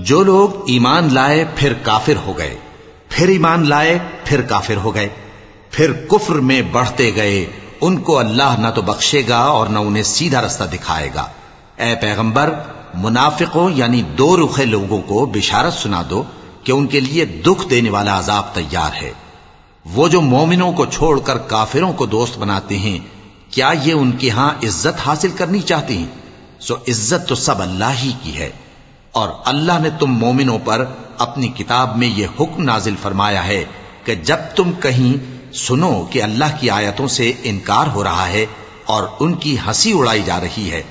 जो लोग ईमान लाए फिर काफिर हो गए फिर ईमान लाए फिर काफिर हो गए फिर कुफ्र में बढ़ते गए उनको अल्लाह न तो बख्शेगा और न उन्हें सीधा रास्ता दिखाएगा ए पैगंबर मुनाफिकों यानी दो रुखे लोगों को बिशारत सुना दो कि उनके लिए दुख देने वाला अजाब तैयार है वो जो मोमिनों को छोड़कर काफिरों को दोस्त बनाते हैं क्या ये उनके यहाँ इज़्ज़त हासिल करनी चाहती हैं? सो इज़्ज़त तो सब अल्लाह ही की है। और अल्लाह ने तुम मोमिनों पर अपनी किताब में यह हुक्म नाजिल फरमाया है कि जब तुम कहीं सुनो कि अल्लाह की आयतों से इनकार हो रहा है और उनकी हँसी उड़ाई जा रही है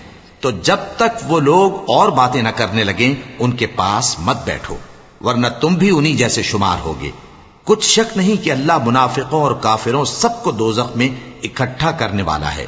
तो जब तक वो लोग और बातें न करने लगे, उनके पास मत बैठो, वरना तुम भी उन्हीं जैसे शुमार होगे। कुछ शक नहीं कि अल्लाह मुनाफिकों और काफिरों सबको दोजख में इकट्ठा करने वाला है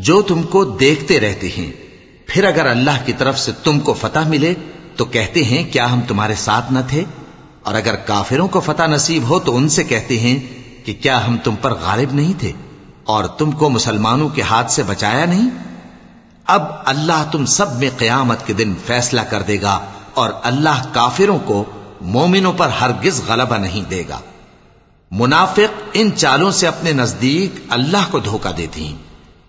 जो तुमको देखते रहते हैं फिर अगर अल्लाह की तरफ से तुमको फतह मिले तो कहते हैं क्या हम तुम्हारे साथ न थे और अगर काफिरों को फतह नसीब हो तो उनसे कहते हैं कि क्या हम तुम पर गालिब नहीं थे और तुमको मुसलमानों के हाथ से बचाया नहीं अब अल्लाह तुम सब में कयामत के दिन फैसला कर देगा और अल्लाह काफिरों को मोमिनों पर हरगिज गलबा नहीं देगा मुनाफिक इन चालों से अपने नज़दीक अल्लाह को धोखा देती हैं।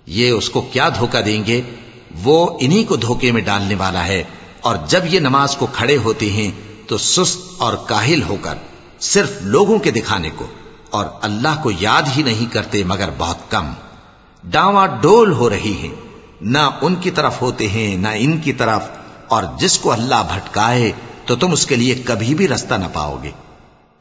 ये उसको क्या धोखा देंगे? वो इन्हीं को धोखे में डालने वाला है। और जब ये नमाज़ को खड़े होते हैं तो सुस्त और काहिल होकर सिर्फ़ लोगों के दिखाने को और अल्लाह को याद ही नहीं करते मगर बहुत कम। डावा डोल हो रही है। ना उनकी तरफ़ होते हैं, न इनकी तरफ़। और जिसको अल्लाह भटकाए तो तुम उसके लिए कभी भी रास्ता ना पाओगे।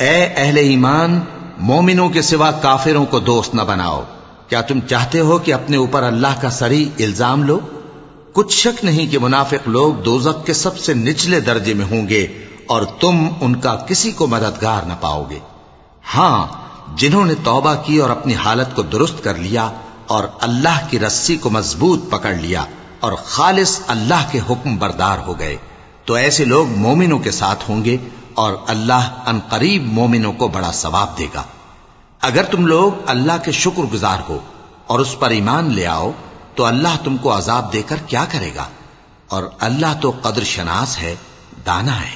ए अहले ईमान मोमिनों के सिवा काफिरों को दोस्त न बनाओ क्या तुम चाहते हो कि अपने ऊपर अल्लाह का सरी इल्जाम लो कुछ शक नहीं कि मुनाफिक लोग दोजक के सबसे निचले दर्जे में होंगे और तुम उनका किसी को मददगार न पाओगे हां जिन्होंने तौबा की और अपनी हालत को दुरुस्त कर लिया और अल्लाह की रस्सी को मज़बूत पकड़ लिया और खालिस अल्लाह के हुक्म बरदार हो गए तो ऐसे लोग मोमिनों के साथ होंगे और अल्लाह अनकरीब मोमिनों को बड़ा सवाब देगा। अगर तुम लोग अल्लाह के शुक्रगुजार हो और उस पर ईमान ले आओ तो अल्लाह तुमको अजाब देकर क्या करेगा? और अल्लाह तो कद्र शनास है, दाना है।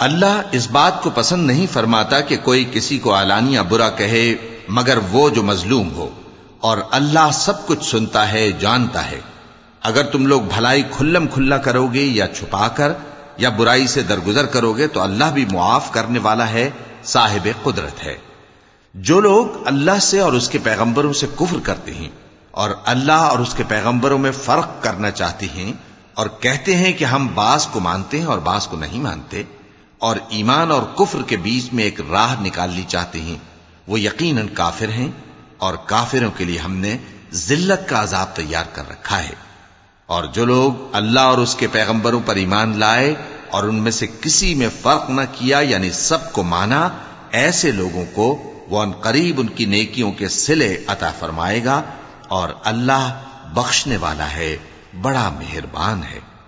अल्लाह इस बात को पसंद नहीं फरमाता कि कोई किसी को आलानिया बुरा कहे मगर वो जो मजलूम हो और अल्लाह सब कुछ सुनता है जानता है अगर तुम लोग भलाई खुल्लम खुल्ला करोगे या छुपाकर या बुराई से दरगुजर करोगे तो अल्लाह भी मुआफ करने वाला है साहिब कुदरत है जो लोग अल्लाह से और उसके पैगंबरों से कुफर करते हैं और अल्लाह और उसके पैगंबरों में फ़र्क करना चाहती हैं और कहते हैं कि हम बास को मानते हैं और बास को नहीं मानते और ईमान और कुफर के बीच में एक राह निकालनी चाहते हैं, वो यकीनन काफिर हैं और काफिरों के लिए हमने जिल्लत का अजाब तैयार कर रखा है। और जो लोग अल्लाह और उसके पैगंबरों पर ईमान लाए और उनमें से किसी में फ़र्क न किया, यानी सबको माना, ऐसे लोगों को वो करीब उनकी नेकियों के सिले अता फरमाएगा और अल्लाह बख्शने वाला है बड़ा मेहरबान है।